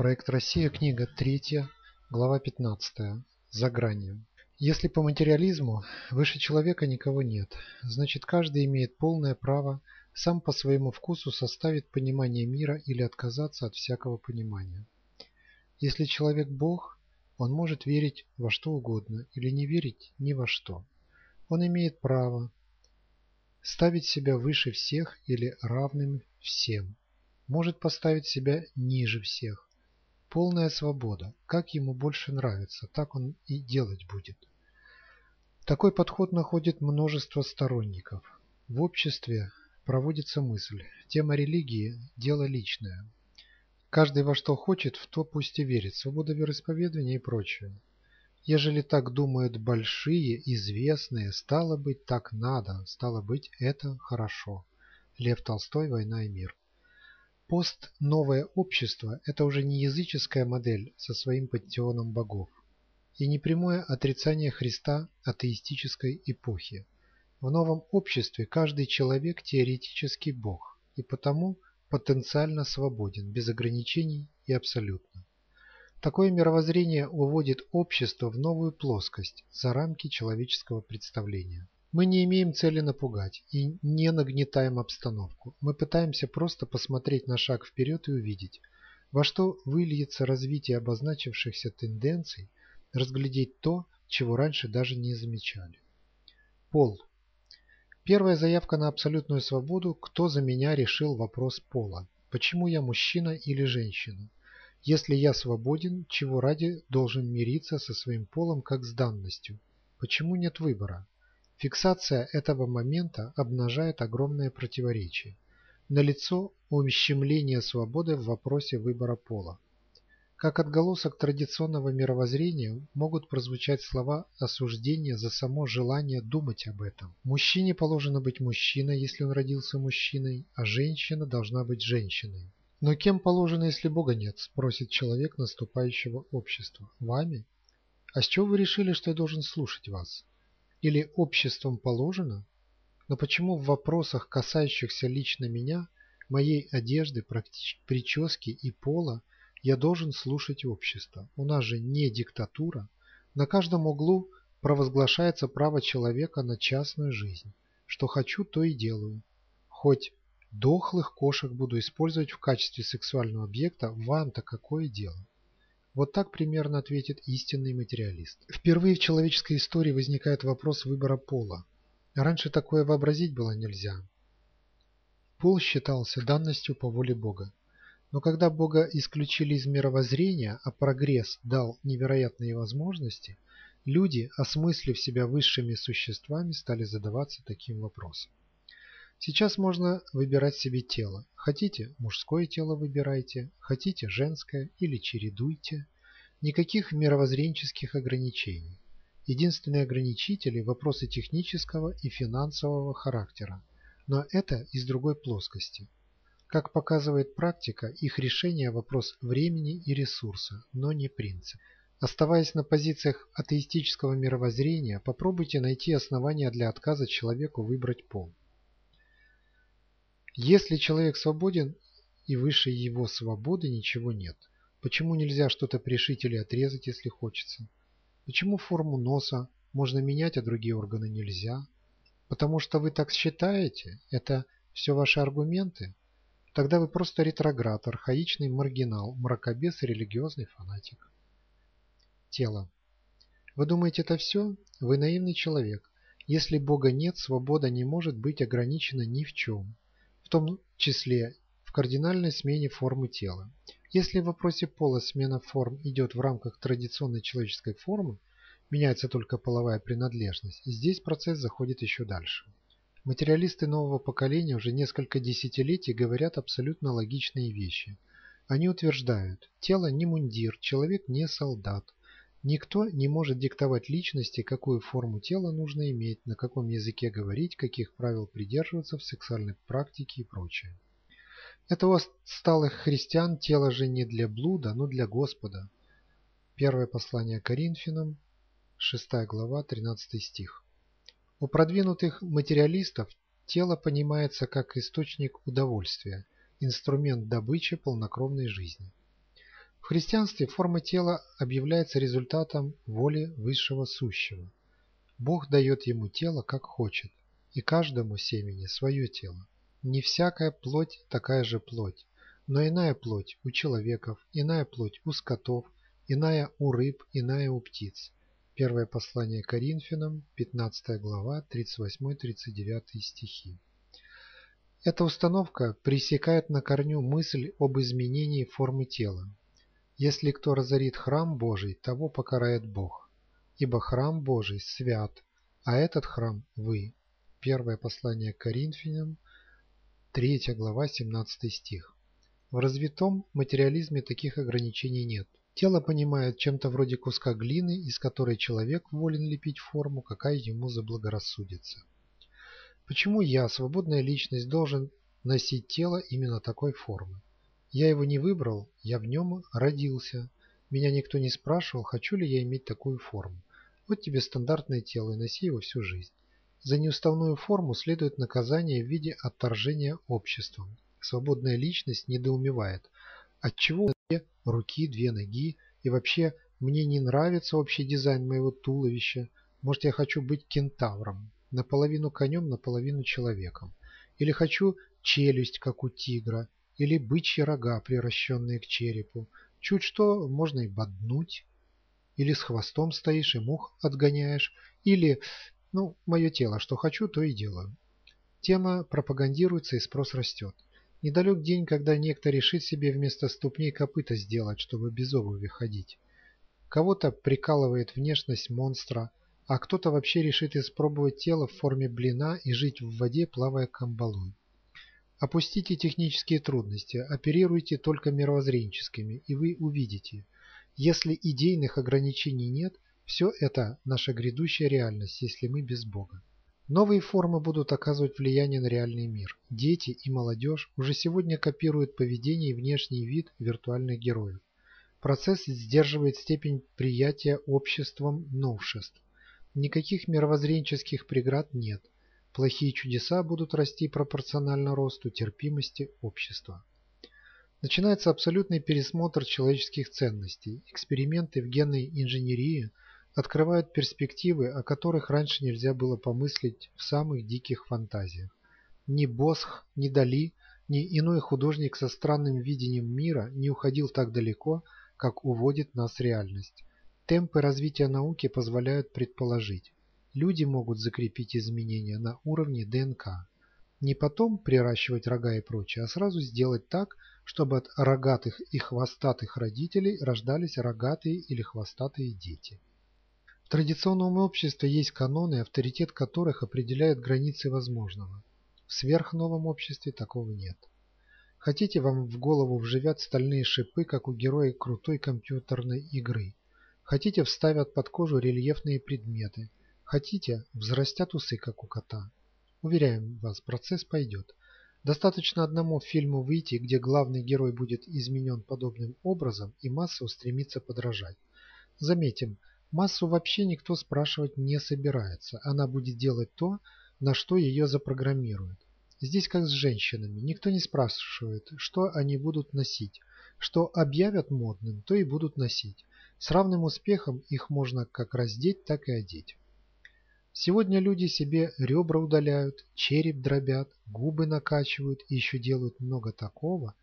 Проект «Россия», книга 3, глава 15. За гранью. Если по материализму выше человека никого нет, значит каждый имеет полное право сам по своему вкусу составить понимание мира или отказаться от всякого понимания. Если человек Бог, он может верить во что угодно или не верить ни во что. Он имеет право ставить себя выше всех или равным всем, может поставить себя ниже всех, Полная свобода. Как ему больше нравится, так он и делать будет. Такой подход находит множество сторонников. В обществе проводится мысль. Тема религии – дело личное. Каждый во что хочет, в то пусть и верит. Свобода вероисповедания и прочее. Ежели так думают большие, известные, стало быть, так надо, стало быть, это хорошо. Лев Толстой «Война и мир». Пост «Новое общество» – это уже не языческая модель со своим пантеоном богов и не прямое отрицание Христа атеистической эпохи. В новом обществе каждый человек теоретический бог и потому потенциально свободен, без ограничений и абсолютно. Такое мировоззрение уводит общество в новую плоскость, за рамки человеческого представления. Мы не имеем цели напугать и не нагнетаем обстановку. Мы пытаемся просто посмотреть на шаг вперед и увидеть, во что выльется развитие обозначившихся тенденций, разглядеть то, чего раньше даже не замечали. Пол. Первая заявка на абсолютную свободу «Кто за меня решил вопрос пола? Почему я мужчина или женщина?» Если я свободен, чего ради должен мириться со своим полом как с данностью? Почему нет выбора? Фиксация этого момента обнажает огромное противоречие. Налицо ущемление свободы в вопросе выбора пола. Как отголосок традиционного мировоззрения могут прозвучать слова осуждения за само желание думать об этом. Мужчине положено быть мужчиной, если он родился мужчиной, а женщина должна быть женщиной. Но кем положено, если Бога нет, спросит человек наступающего общества. Вами? А с чего вы решили, что я должен слушать вас? Или обществом положено, но почему в вопросах, касающихся лично меня, моей одежды, прически и пола, я должен слушать общество? У нас же не диктатура. На каждом углу провозглашается право человека на частную жизнь. Что хочу, то и делаю. Хоть дохлых кошек буду использовать в качестве сексуального объекта, вам-то какое дело? Вот так примерно ответит истинный материалист. Впервые в человеческой истории возникает вопрос выбора пола. Раньше такое вообразить было нельзя. Пол считался данностью по воле Бога. Но когда Бога исключили из мировоззрения, а прогресс дал невероятные возможности, люди, осмыслив себя высшими существами, стали задаваться таким вопросом. Сейчас можно выбирать себе тело. Хотите мужское тело выбирайте, хотите женское или чередуйте. Никаких мировоззренческих ограничений. Единственные ограничители – вопросы технического и финансового характера. Но это из другой плоскости. Как показывает практика, их решение – вопрос времени и ресурса, но не принцип. Оставаясь на позициях атеистического мировоззрения, попробуйте найти основания для отказа человеку выбрать пол. Если человек свободен и выше его свободы ничего нет, почему нельзя что-то пришить или отрезать, если хочется? Почему форму носа можно менять, а другие органы нельзя? Потому что вы так считаете? Это все ваши аргументы? Тогда вы просто ретроград, архаичный маргинал, мракобес и религиозный фанатик. Тело. Вы думаете это все? Вы наивный человек. Если Бога нет, свобода не может быть ограничена ни в чем в том числе в кардинальной смене формы тела. Если в вопросе пола смена форм идет в рамках традиционной человеческой формы, меняется только половая принадлежность, здесь процесс заходит еще дальше. Материалисты нового поколения уже несколько десятилетий говорят абсолютно логичные вещи. Они утверждают, тело не мундир, человек не солдат, Никто не может диктовать личности, какую форму тела нужно иметь, на каком языке говорить, каких правил придерживаться в сексуальной практике и прочее. Это у отсталых христиан тело же не для блуда, но для Господа. Первое послание Коринфянам, 6 глава, 13 стих. У продвинутых материалистов тело понимается как источник удовольствия, инструмент добычи полнокровной жизни. В христианстве форма тела объявляется результатом воли Высшего Сущего. Бог дает ему тело, как хочет, и каждому семени свое тело. Не всякая плоть такая же плоть, но иная плоть у человеков, иная плоть у скотов, иная у рыб, иная у птиц. Первое послание Коринфянам, 15 глава, 38-39 стихи. Эта установка пресекает на корню мысль об изменении формы тела. Если кто разорит храм Божий, того покарает Бог. Ибо храм Божий свят, а этот храм вы. Первое послание к Коринфянам, 3 глава, 17 стих. В развитом материализме таких ограничений нет. Тело понимает чем-то вроде куска глины, из которой человек волен лепить форму, какая ему заблагорассудится. Почему я, свободная личность, должен носить тело именно такой формы? Я его не выбрал, я в нем родился. Меня никто не спрашивал, хочу ли я иметь такую форму. Вот тебе стандартное тело и носи его всю жизнь. За неуставную форму следует наказание в виде отторжения обществом. Свободная личность недоумевает, отчего две руки, две ноги, и вообще мне не нравится общий дизайн моего туловища, может я хочу быть кентавром, наполовину конем, наполовину человеком, или хочу челюсть, как у тигра, или бычьи рога, приращенные к черепу, чуть что можно и боднуть, или с хвостом стоишь и мух отгоняешь, или ну, мое тело, что хочу, то и делаю. Тема пропагандируется и спрос растет. Недалек день, когда некто решит себе вместо ступней копыта сделать, чтобы без обуви ходить. Кого-то прикалывает внешность монстра, а кто-то вообще решит испробовать тело в форме блина и жить в воде, плавая камбалой. Опустите технические трудности, оперируйте только мировоззренческими, и вы увидите. Если идейных ограничений нет – все это наша грядущая реальность, если мы без Бога. Новые формы будут оказывать влияние на реальный мир. Дети и молодежь уже сегодня копируют поведение и внешний вид виртуальных героев. Процесс сдерживает степень приятия обществом новшеств. Никаких мировоззренческих преград нет. Плохие чудеса будут расти пропорционально росту терпимости общества. Начинается абсолютный пересмотр человеческих ценностей. Эксперименты в генной инженерии – открывают перспективы, о которых раньше нельзя было помыслить в самых диких фантазиях. Ни Босх, ни Дали, ни иной художник со странным видением мира не уходил так далеко, как уводит нас реальность. Темпы развития науки позволяют предположить, люди могут закрепить изменения на уровне ДНК. Не потом приращивать рога и прочее, а сразу сделать так, чтобы от рогатых и хвостатых родителей рождались рогатые или хвостатые дети. В традиционном обществе есть каноны, авторитет которых определяет границы возможного. В сверхновом обществе такого нет. Хотите, вам в голову вживят стальные шипы, как у героя крутой компьютерной игры. Хотите, вставят под кожу рельефные предметы. Хотите, взрастят усы, как у кота. Уверяем вас, процесс пойдет. Достаточно одному фильму выйти, где главный герой будет изменен подобным образом, и масса устремится подражать. Заметим, Массу вообще никто спрашивать не собирается. Она будет делать то, на что ее запрограммируют. Здесь как с женщинами. Никто не спрашивает, что они будут носить. Что объявят модным, то и будут носить. С равным успехом их можно как раздеть, так и одеть. Сегодня люди себе ребра удаляют, череп дробят, губы накачивают и еще делают много такого,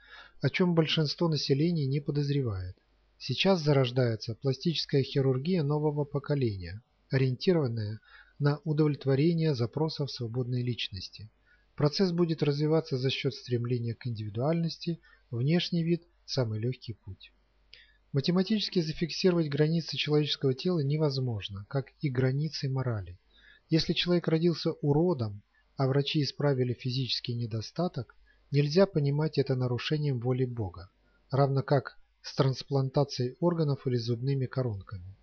о чем большинство населения не подозревает. Сейчас зарождается пластическая хирургия нового поколения, ориентированная на удовлетворение запросов свободной личности. Процесс будет развиваться за счет стремления к индивидуальности, внешний вид – самый легкий путь. Математически зафиксировать границы человеческого тела невозможно, как и границы морали. Если человек родился уродом, а врачи исправили физический недостаток, нельзя понимать это нарушением воли Бога, равно как с трансплантацией органов или зубными коронками.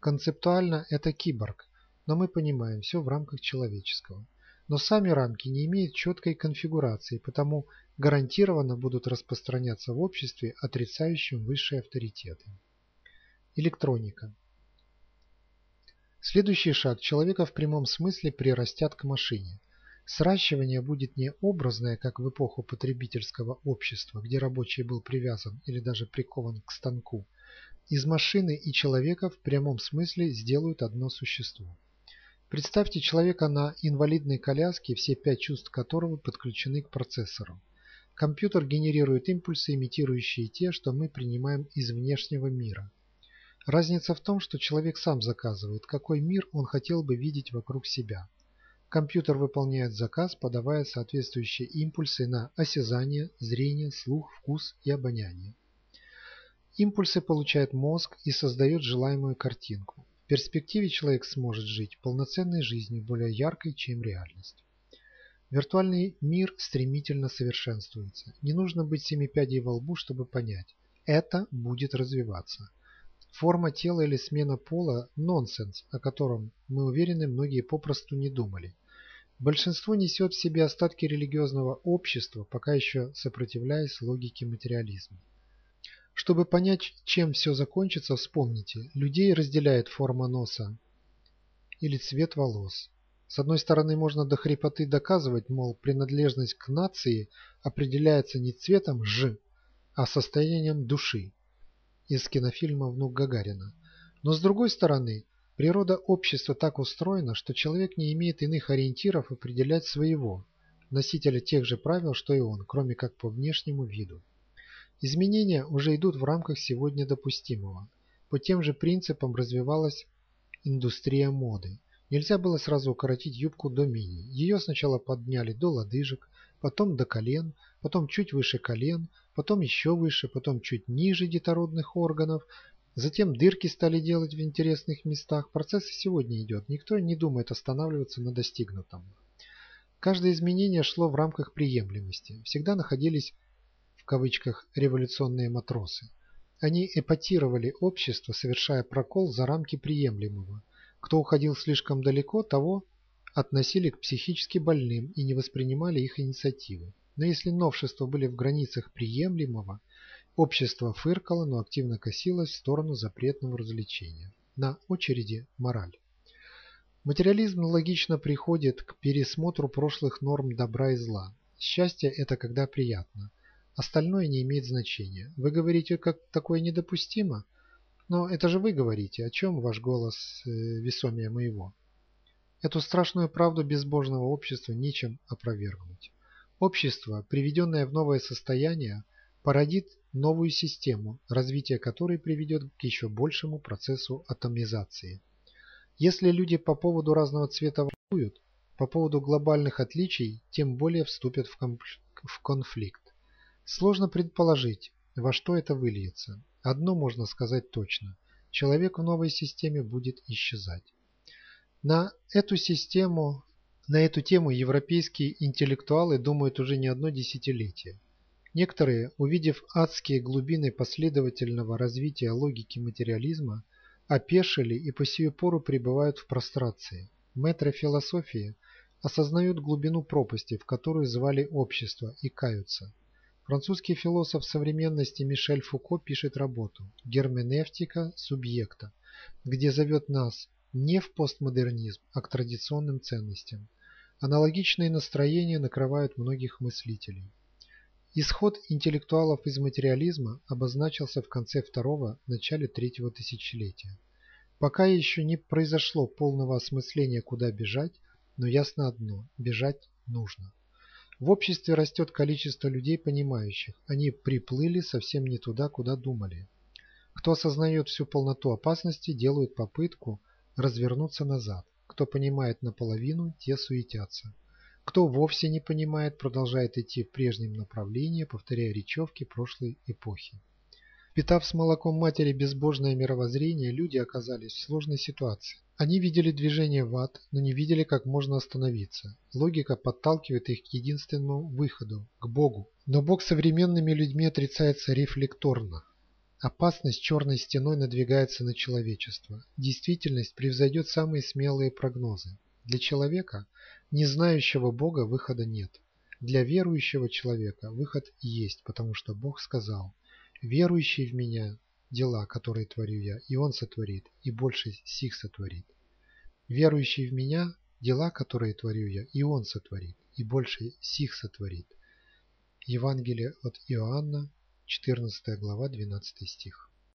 Концептуально это киборг, но мы понимаем все в рамках человеческого. Но сами рамки не имеют четкой конфигурации, потому гарантированно будут распространяться в обществе, отрицающем высшие авторитеты. Электроника. Следующий шаг человека в прямом смысле прирастят к машине. Сращивание будет не образное, как в эпоху потребительского общества, где рабочий был привязан или даже прикован к станку. Из машины и человека в прямом смысле сделают одно существо. Представьте человека на инвалидной коляске, все пять чувств которого подключены к процессору. Компьютер генерирует импульсы, имитирующие те, что мы принимаем из внешнего мира. Разница в том, что человек сам заказывает, какой мир он хотел бы видеть вокруг себя. Компьютер выполняет заказ, подавая соответствующие импульсы на осязание, зрение, слух, вкус и обоняние. Импульсы получает мозг и создает желаемую картинку. В перспективе человек сможет жить полноценной жизнью, более яркой, чем реальность. Виртуальный мир стремительно совершенствуется. Не нужно быть семипядей во лбу, чтобы понять. Это будет развиваться. Форма тела или смена пола – нонсенс, о котором, мы уверены, многие попросту не думали. Большинство несет в себе остатки религиозного общества, пока еще сопротивляясь логике материализма. Чтобы понять, чем все закончится, вспомните, людей разделяет форма носа или цвет волос. С одной стороны, можно до хрипоты доказывать, мол, принадлежность к нации определяется не цветом «ж», а состоянием души из кинофильма «Внук Гагарина». Но с другой стороны, природа общества так устроена, что человек не имеет иных ориентиров определять своего, носителя тех же правил, что и он, кроме как по внешнему виду. Изменения уже идут в рамках сегодня допустимого. По тем же принципам развивалась индустрия моды. Нельзя было сразу укоротить юбку до мини. Ее сначала подняли до лодыжек, потом до колен, потом чуть выше колен, потом еще выше, потом чуть ниже детородных органов, затем дырки стали делать в интересных местах. Процесс и сегодня идет, никто не думает останавливаться на достигнутом. Каждое изменение шло в рамках приемлемости. Всегда находились в кавычках революционные матросы. Они эпатировали общество, совершая прокол за рамки приемлемого. Кто уходил слишком далеко, того относили к психически больным и не воспринимали их инициативы. Но если новшества были в границах приемлемого, общество фыркало, но активно косилось в сторону запретного развлечения. На очереди мораль. Материализм логично приходит к пересмотру прошлых норм добра и зла. Счастье – это когда приятно. Остальное не имеет значения. Вы говорите, как такое недопустимо? Но это же вы говорите, о чем ваш голос э, весомее моего. Эту страшную правду безбожного общества нечем опровергнуть. Общество, приведенное в новое состояние, породит новую систему, развитие которой приведет к еще большему процессу атомизации. Если люди по поводу разного цвета воюют, по поводу глобальных отличий, тем более вступят в конфликт. Сложно предположить, во что это выльется. Одно можно сказать точно – человек в новой системе будет исчезать. На эту систему на эту тему европейские интеллектуалы думают уже не одно десятилетие. Некоторые, увидев адские глубины последовательного развития логики материализма, опешили и по сию пору пребывают в прострации. Мэтры философии осознают глубину пропасти, в которую звали общество, и каются. Французский философ современности Мишель Фуко пишет работу «Герменевтика субъекта», где зовет нас не в постмодернизм, а к традиционным ценностям. Аналогичные настроения накрывают многих мыслителей. Исход интеллектуалов из материализма обозначился в конце второго, начале третьего тысячелетия. Пока еще не произошло полного осмысления, куда бежать, но ясно одно – бежать нужно. В обществе растет количество людей, понимающих, они приплыли совсем не туда, куда думали. Кто осознает всю полноту опасности, делают попытку развернуться назад. Кто понимает наполовину, те суетятся. Кто вовсе не понимает, продолжает идти в прежнем направлении, повторяя речевки прошлой эпохи. Питав с молоком матери безбожное мировоззрение, люди оказались в сложной ситуации. Они видели движение в ад, но не видели, как можно остановиться. Логика подталкивает их к единственному выходу – к Богу. Но Бог современными людьми отрицается рефлекторно. Опасность черной стеной надвигается на человечество. Действительность превзойдет самые смелые прогнозы. Для человека, не знающего Бога, выхода нет. Для верующего человека выход есть, потому что Бог сказал, «Верующий в Меня дела, которые творю я, и Он сотворит, и больше сих сотворит». Верующий в Меня Дела, которые творю я, и Он сотворит, и больше сих сотворит. Евангелие от Иоанна, 14 глава, 12 стих.